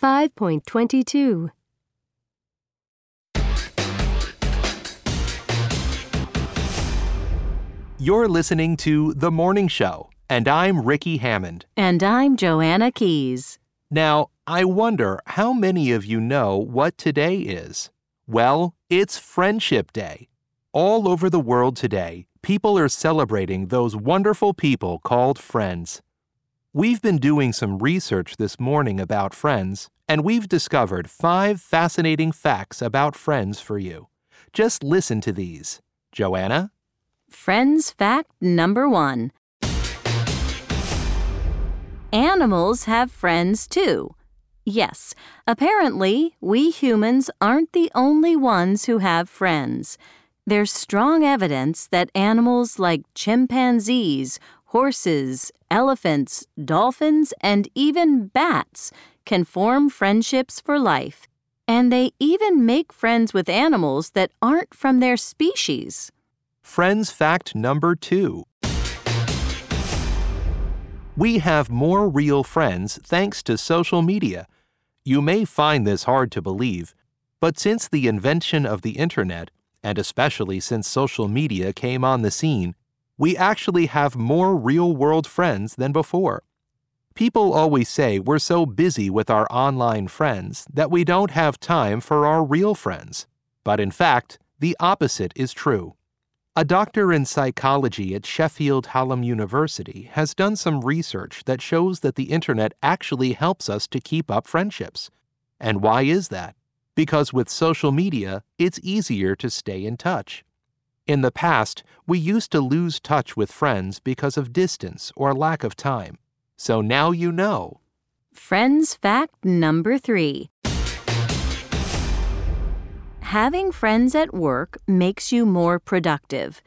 5.22. You're listening to The Morning Show, and I'm Ricky Hammond. And I'm Joanna Keys. Now, I wonder how many of you know what today is? Well, it's Friendship Day. All over the world today, people are celebrating those wonderful people called friends. We've been doing some research this morning about friends, and we've discovered five fascinating facts about friends for you. Just listen to these. Joanna? Friends fact number one Animals have friends too. Yes, apparently, we humans aren't the only ones who have friends. There's strong evidence that animals like chimpanzees, horses, elephants, dolphins, and even bats can form friendships for life. And they even make friends with animals that aren't from their species. Friends fact number two. We have more real friends thanks to social media. You may find this hard to believe, but since the invention of the internet, and especially since social media came on the scene, we actually have more real world friends than before. People always say we're so busy with our online friends that we don't have time for our real friends. But in fact, the opposite is true. A doctor in psychology at Sheffield Hallam University has done some research that shows that the internet actually helps us to keep up friendships. And why is that? Because with social media, it's easier to stay in touch. In the past, we used to lose touch with friends because of distance or lack of time. So now you know. Friends fact number three Having friends at work makes you more productive.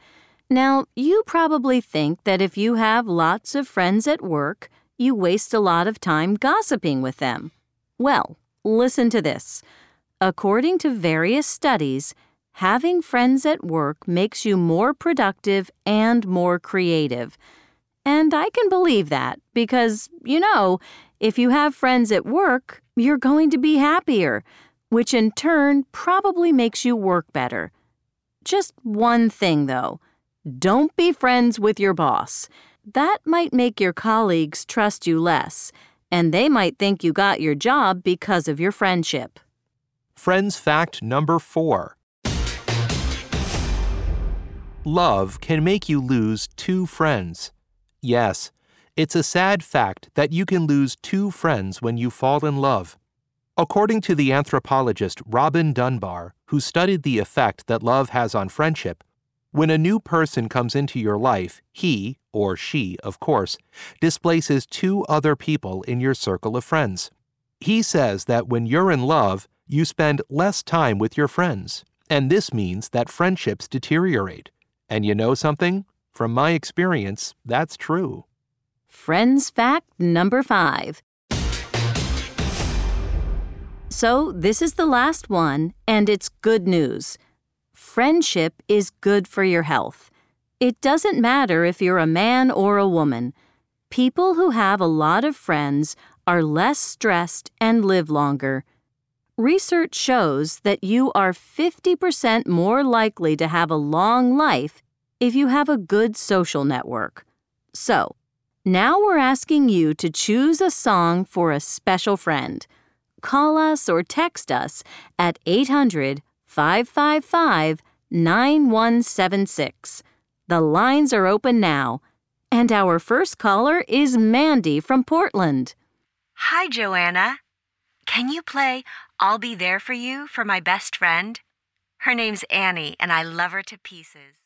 Now, you probably think that if you have lots of friends at work, you waste a lot of time gossiping with them. Well, listen to this. According to various studies, having friends at work makes you more productive and more creative. And I can believe that because, you know, if you have friends at work, you're going to be happier which in turn probably makes you work better. Just one thing though don't be friends with your boss. That might make your colleagues trust you less, and they might think you got your job because of your friendship. Friends fact number four Love can make you lose two friends. Yes, it's a sad fact that you can lose two friends when you fall in love. According to the anthropologist Robin Dunbar, who studied the effect that love has on friendship, when a new person comes into your life, he, or she, of course, displaces two other people in your circle of friends. He says that when you're in love, you spend less time with your friends, and this means that friendships deteriorate. And you know something? From my experience, that's true. Friends fact number five so, this is the last one, and it's good news. Friendship is good for your health. It doesn't matter if you're a man or a woman. People who have a lot of friends are less stressed and live longer. Research shows that you are 50% more likely to have a long life if you have a good social network. So, now we're asking you to choose a song for a special friend call us or text us at 800 555 9176. The lines are open now. And our first caller is Mandy from Portland. Hi, Joanna. Can you play I'll Be There for You for my best friend? Her name's Annie, and I love her to pieces.